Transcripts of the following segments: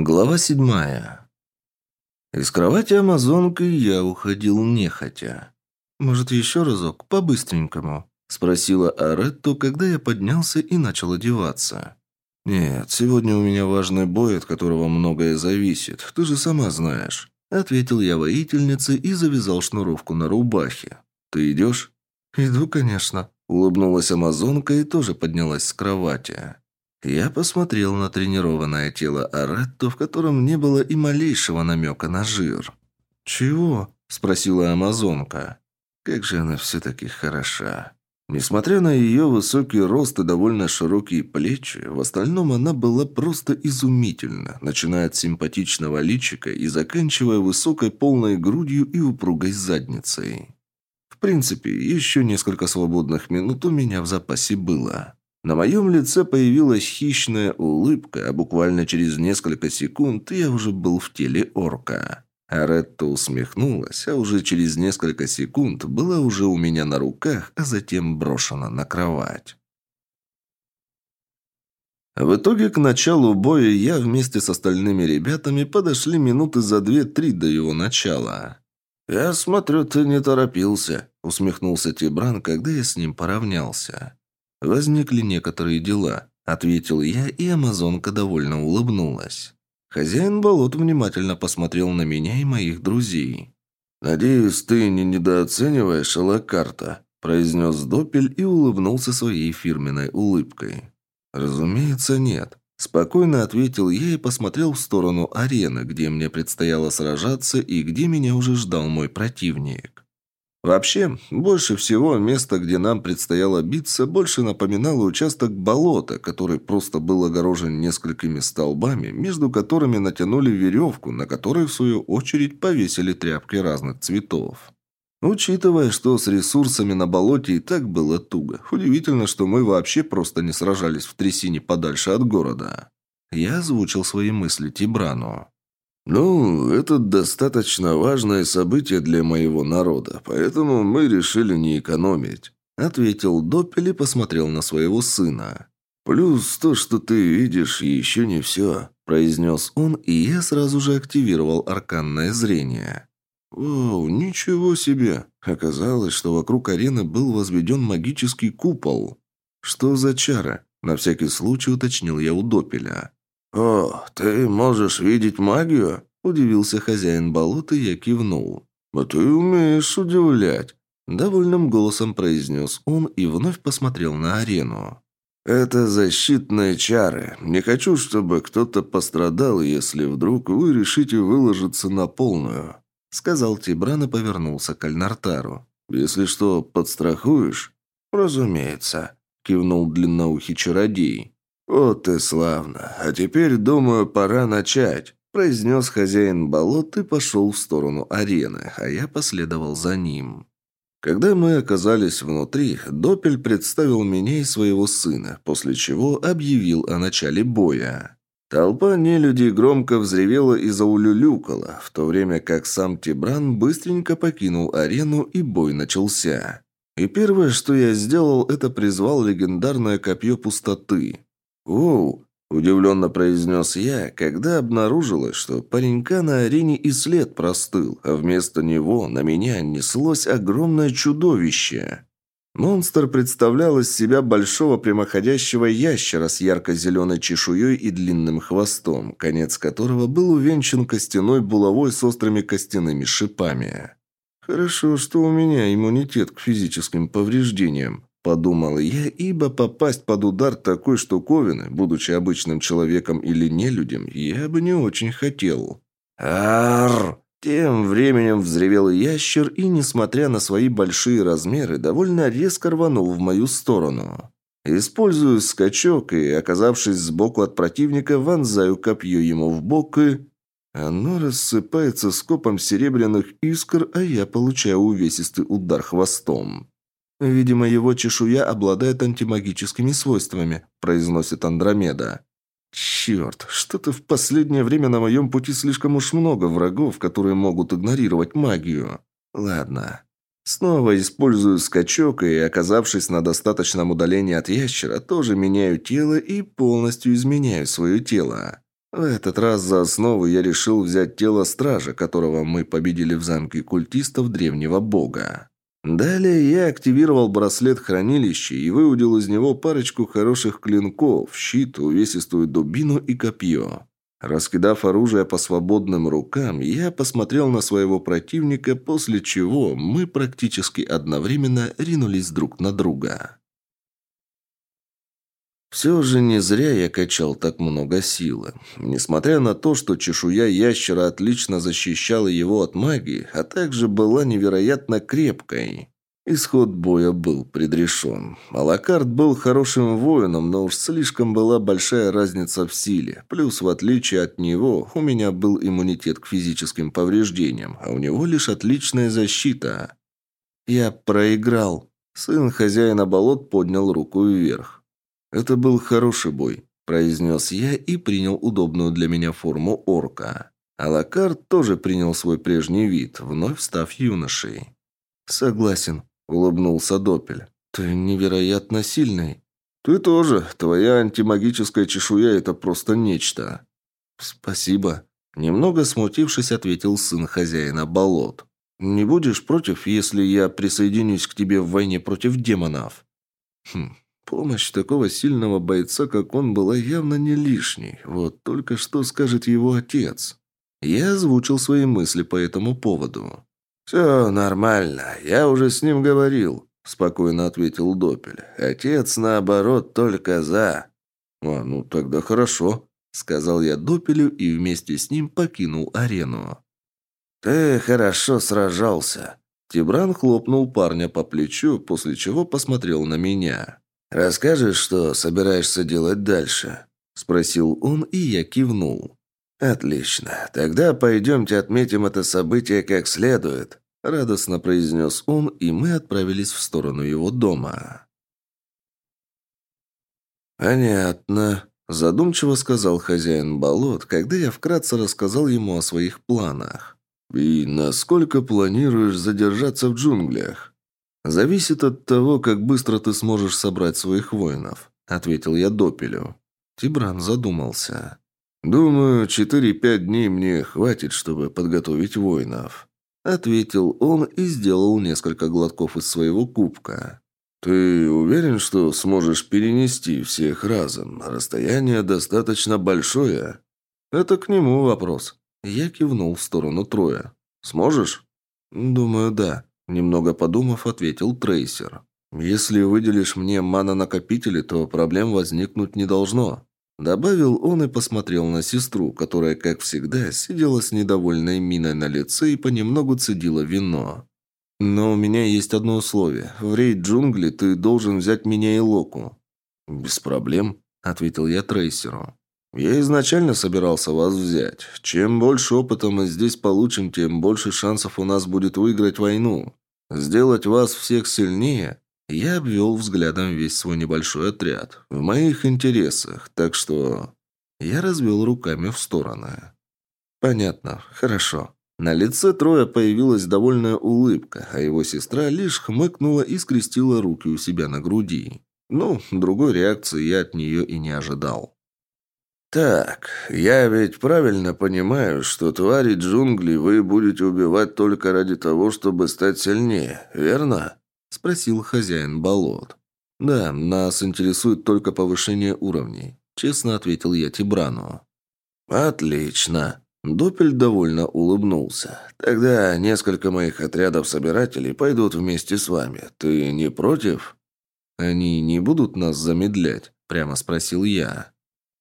Глава седьмая. Из кровати амазонки я уходил нехотя. «Может, еще разок, по-быстренькому?» – спросила Аретто, когда я поднялся и начал одеваться. «Нет, сегодня у меня важный бой, от которого многое зависит, ты же сама знаешь», – ответил я воительнице и завязал шнуровку на рубахе. «Ты идешь?» «Иду, конечно», – улыбнулась амазонка и тоже поднялась с кровати. Я посмотрел на тренированное тело Аретто, в котором не было и малейшего намека на жир. «Чего?» – спросила амазонка. «Как же она все-таки хороша!» Несмотря на ее высокий рост и довольно широкие плечи, в остальном она была просто изумительна, начиная от симпатичного личика и заканчивая высокой полной грудью и упругой задницей. В принципе, еще несколько свободных минут у меня в запасе было. На моем лице появилась хищная улыбка, а буквально через несколько секунд я уже был в теле орка. Аретта усмехнулась, а уже через несколько секунд была уже у меня на руках, а затем брошена на кровать. В итоге к началу боя я вместе с остальными ребятами подошли минуты за две-три до его начала. «Я смотрю, ты не торопился», — усмехнулся Тибран, когда я с ним поравнялся. «Возникли некоторые дела», — ответил я, и амазонка довольно улыбнулась. Хозяин болот внимательно посмотрел на меня и моих друзей. «Надеюсь, ты не недооцениваешь Алакарта», – произнес Допель и улыбнулся своей фирменной улыбкой. «Разумеется, нет», – спокойно ответил я и посмотрел в сторону арены, где мне предстояло сражаться и где меня уже ждал мой противник. Вообще, больше всего место, где нам предстояло биться, больше напоминало участок болота, который просто был огорожен несколькими столбами, между которыми натянули веревку, на которой, в свою очередь, повесили тряпки разных цветов. Учитывая, что с ресурсами на болоте и так было туго, удивительно, что мы вообще просто не сражались в трясине подальше от города. Я озвучил свои мысли Тибрану. «Ну, это достаточно важное событие для моего народа, поэтому мы решили не экономить», — ответил Доппель и посмотрел на своего сына. «Плюс то, что ты видишь, еще не все», — произнес он, и я сразу же активировал арканное зрение. «О, ничего себе! Оказалось, что вокруг арены был возведен магический купол. Что за чара?» — на всякий случай уточнил я у Допеля. «О, ты можешь видеть магию?» – удивился хозяин болота, и я кивнул. «А ты умеешь удивлять», – довольным голосом произнес он и вновь посмотрел на арену. «Это защитные чары. Не хочу, чтобы кто-то пострадал, если вдруг вы решите выложиться на полную», – сказал Тибран и повернулся к Альнартару. «Если что, подстрахуешь?» «Разумеется», – кивнул длинноухий чародей. «Вот и славно. А теперь, думаю, пора начать», – произнес хозяин болот и пошел в сторону арены, а я последовал за ним. Когда мы оказались внутри, Допель представил меня и своего сына, после чего объявил о начале боя. Толпа нелюдей громко взревела и заулюлюкала, в то время как сам Тибран быстренько покинул арену и бой начался. И первое, что я сделал, это призвал легендарное копье пустоты. «Оу!» – удивленно произнес я, когда обнаружилось, что паренька на арене и след простыл, а вместо него на меня неслось огромное чудовище. Монстр представлял из себя большого прямоходящего ящера с ярко-зеленой чешуей и длинным хвостом, конец которого был увенчан костяной булавой с острыми костяными шипами. «Хорошо, что у меня иммунитет к физическим повреждениям», Подумал я, ибо попасть под удар такой штуковины, будучи обычным человеком или нелюдем, я бы не очень хотел. Арр! Тем временем взревел ящер и, несмотря на свои большие размеры, довольно резко рванул в мою сторону. Использую скачок и, оказавшись сбоку от противника, вонзаю копье ему в бок и... Оно рассыпается скопом серебряных искр, а я получаю увесистый удар хвостом. «Видимо, его чешуя обладает антимагическими свойствами», – произносит Андромеда. «Черт, что-то в последнее время на моем пути слишком уж много врагов, которые могут игнорировать магию. Ладно. Снова использую скачок и, оказавшись на достаточном удалении от ящера, тоже меняю тело и полностью изменяю свое тело. В этот раз за основу я решил взять тело стража, которого мы победили в замке культистов древнего бога. Далее я активировал браслет хранилища и выудил из него парочку хороших клинков, щит, увесистую дубину и копье. Раскидав оружие по свободным рукам, я посмотрел на своего противника, после чего мы практически одновременно ринулись друг на друга. Все же не зря я качал так много силы. Несмотря на то, что чешуя ящера отлично защищала его от магии, а также была невероятно крепкой. Исход боя был предрешен. Алакард был хорошим воином, но уж слишком была большая разница в силе. Плюс, в отличие от него, у меня был иммунитет к физическим повреждениям, а у него лишь отличная защита. Я проиграл. Сын хозяина болот поднял руку вверх. «Это был хороший бой», – произнес я и принял удобную для меня форму орка. Алакард тоже принял свой прежний вид, вновь став юношей. «Согласен», улыбнулся Допель. «Ты невероятно сильный». «Ты тоже. Твоя антимагическая чешуя – это просто нечто». «Спасибо», – немного смутившись, ответил сын хозяина болот. «Не будешь против, если я присоединюсь к тебе в войне против демонов?» «Хм, помощь такого сильного бойца, как он, была явно не лишней. Вот только что скажет его отец?» Я озвучил свои мысли по этому поводу. «Все нормально, я уже с ним говорил», – спокойно ответил Допель. «Отец, наоборот, только за». «А, ну тогда хорошо», – сказал я Допелю и вместе с ним покинул арену. «Ты хорошо сражался». Тибран хлопнул парня по плечу, после чего посмотрел на меня. «Расскажешь, что собираешься делать дальше?» – спросил он, и я кивнул. «Отлично. Тогда пойдемте отметим это событие как следует», – радостно произнес он, и мы отправились в сторону его дома. «Понятно», – задумчиво сказал хозяин болот, когда я вкратце рассказал ему о своих планах. «И насколько планируешь задержаться в джунглях?» «Зависит от того, как быстро ты сможешь собрать своих воинов», – ответил я Допелю. Тибран задумался. «Думаю, четыре-пять дней мне хватит, чтобы подготовить воинов», — ответил он и сделал несколько глотков из своего кубка. «Ты уверен, что сможешь перенести всех разом? Расстояние достаточно большое». «Это к нему вопрос». Я кивнул в сторону Троя. «Сможешь?» «Думаю, да», — немного подумав, ответил Трейсер. «Если выделишь мне мана-накопители, то проблем возникнуть не должно». Добавил он и посмотрел на сестру, которая, как всегда, сидела с недовольной миной на лице и понемногу цедила вино. «Но у меня есть одно условие. В рейд джунгли ты должен взять меня и Локу». «Без проблем», — ответил я трейсеру. «Я изначально собирался вас взять. Чем больше опыта мы здесь получим, тем больше шансов у нас будет выиграть войну. Сделать вас всех сильнее я обвел взглядом весь свой небольшой отряд. В моих интересах, так что... Я развел руками в стороны. Понятно, хорошо. На лице Троя появилась довольная улыбка, а его сестра лишь хмыкнула и скрестила руки у себя на груди. Ну, другой реакции я от нее и не ожидал. «Так, я ведь правильно понимаю, что твари джунглей вы будете убивать только ради того, чтобы стать сильнее, верно?» – спросил хозяин болот. «Да, нас интересует только повышение уровней», – честно ответил я Тибрану. «Отлично». Допель довольно улыбнулся. «Тогда несколько моих отрядов собирателей пойдут вместе с вами. Ты не против?» «Они не будут нас замедлять?» – прямо спросил я.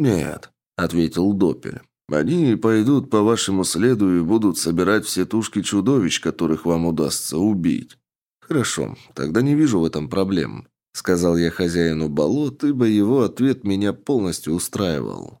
«Нет», – ответил Допель. «Они пойдут по вашему следу и будут собирать все тушки чудовищ, которых вам удастся убить. «Хорошо, тогда не вижу в этом проблем», — сказал я хозяину болот, ибо его ответ меня полностью устраивал.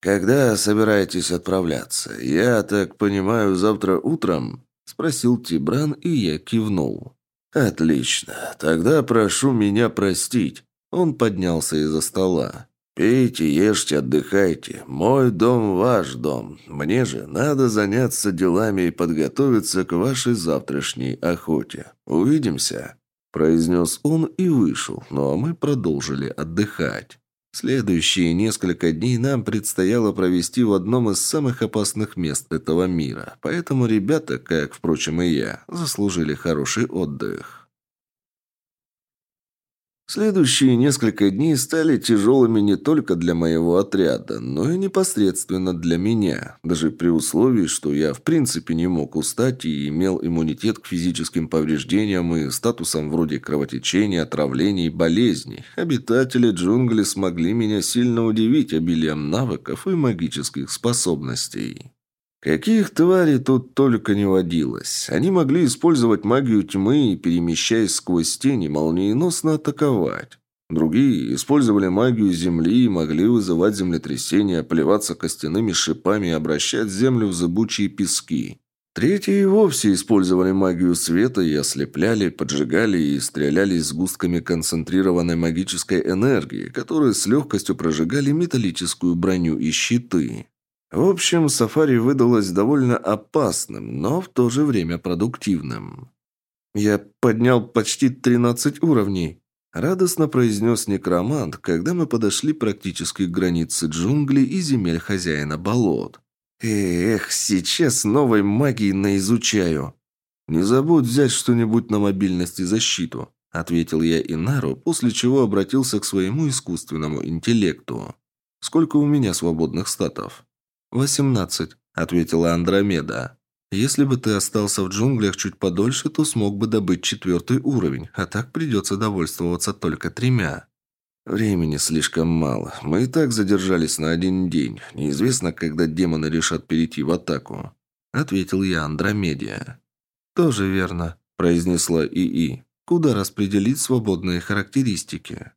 «Когда собираетесь отправляться? Я так понимаю, завтра утром?» — спросил Тибран, и я кивнул. «Отлично. Тогда прошу меня простить». Он поднялся из-за стола. «Пейте, ешьте, отдыхайте. Мой дом – ваш дом. Мне же надо заняться делами и подготовиться к вашей завтрашней охоте. Увидимся», – произнес он и вышел, ну а мы продолжили отдыхать. Следующие несколько дней нам предстояло провести в одном из самых опасных мест этого мира, поэтому ребята, как, впрочем, и я, заслужили хороший отдых. Следующие несколько дней стали тяжелыми не только для моего отряда, но и непосредственно для меня, даже при условии, что я в принципе не мог устать и имел иммунитет к физическим повреждениям и статусам вроде кровотечения, отравлений и болезней. Обитатели джунглей смогли меня сильно удивить обилием навыков и магических способностей. Каких тварей тут только не водилось. Они могли использовать магию тьмы и, перемещаясь сквозь тени, молниеносно атаковать. Другие использовали магию земли и могли вызывать землетрясения, плеваться костяными шипами и обращать землю в зыбучие пески. Третьи и вовсе использовали магию света и ослепляли, поджигали и стреляли с густками концентрированной магической энергии, которые с легкостью прожигали металлическую броню и щиты. В общем, сафари выдалось довольно опасным, но в то же время продуктивным. «Я поднял почти 13 уровней», – радостно произнес некромант, когда мы подошли практически к границе джунглей и земель хозяина болот. «Эх, сейчас новой магии наизучаю». «Не забудь взять что-нибудь на мобильность и защиту», – ответил я Инару, после чего обратился к своему искусственному интеллекту. «Сколько у меня свободных статов?» «Восемнадцать», — ответила Андромеда. «Если бы ты остался в джунглях чуть подольше, то смог бы добыть четвертый уровень, а так придется довольствоваться только тремя». «Времени слишком мало. Мы и так задержались на один день. Неизвестно, когда демоны решат перейти в атаку», — ответил я Андромедия. «Тоже верно», — произнесла ИИ. «Куда распределить свободные характеристики?»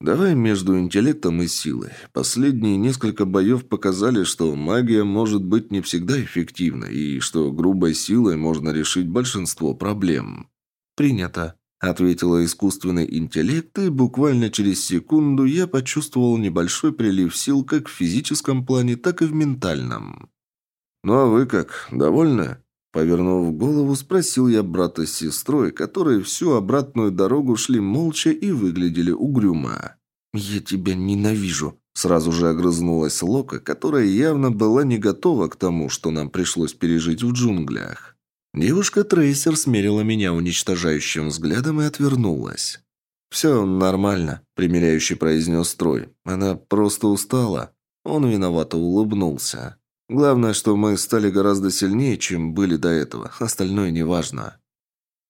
Давай между интеллектом и силой. Последние несколько боев показали, что магия может быть не всегда эффективна, и что грубой силой можно решить большинство проблем. Принято. Ответила искусственный интеллект, и буквально через секунду я почувствовал небольшой прилив сил как в физическом плане, так и в ментальном. «Ну а вы как, довольны?» Повернув голову, спросил я брата с сестрой, которые всю обратную дорогу шли молча и выглядели угрюмо. «Я тебя ненавижу», – сразу же огрызнулась Лока, которая явно была не готова к тому, что нам пришлось пережить в джунглях. Девушка-трейсер смерила меня уничтожающим взглядом и отвернулась. «Все нормально», – примиряющий произнес Трой. «Она просто устала». Он виновато улыбнулся. Главное, что мы стали гораздо сильнее, чем были до этого. Остальное неважно.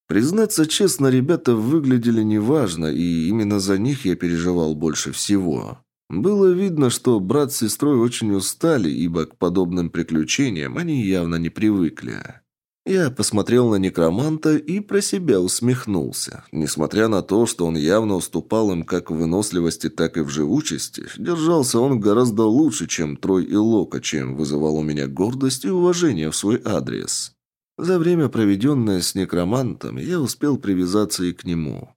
Признаться честно, ребята выглядели неважно, и именно за них я переживал больше всего. Было видно, что брат с сестрой очень устали, ибо к подобным приключениям они явно не привыкли. Я посмотрел на некроманта и про себя усмехнулся. Несмотря на то, что он явно уступал им как в выносливости, так и в живучести, держался он гораздо лучше, чем Трой и Лока, чем вызывал у меня гордость и уважение в свой адрес. За время, проведенное с некромантом, я успел привязаться и к нему.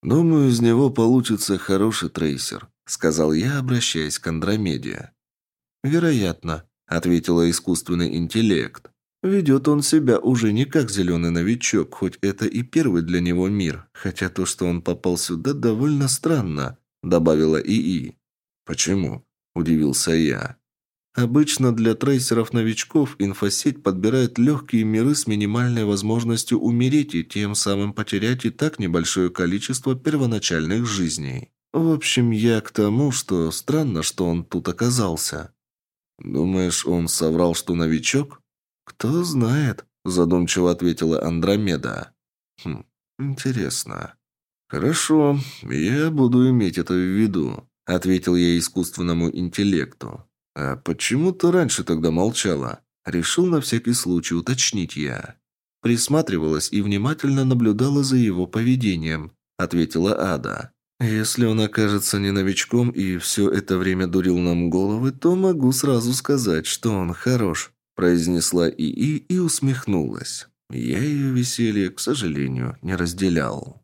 «Думаю, из него получится хороший трейсер», — сказал я, обращаясь к Андромеде. «Вероятно», — ответила искусственный интеллект. Ведет он себя уже не как зеленый новичок, хоть это и первый для него мир, хотя то, что он попал сюда, довольно странно», — добавила ИИ. «Почему?» – удивился я. «Обычно для трейсеров-новичков инфосеть подбирает легкие миры с минимальной возможностью умереть и тем самым потерять и так небольшое количество первоначальных жизней. В общем, я к тому, что странно, что он тут оказался». «Думаешь, он соврал, что новичок?» «Кто знает», – задумчиво ответила Андромеда. «Хм, интересно». «Хорошо, я буду иметь это в виду», – ответил я искусственному интеллекту. «А почему ты раньше тогда молчала?» Решил на всякий случай уточнить я. Присматривалась и внимательно наблюдала за его поведением, ответила Ада. «Если он окажется не новичком и все это время дурил нам головы, то могу сразу сказать, что он хорош произнесла ИИ и усмехнулась. Я ее веселье, к сожалению, не разделял.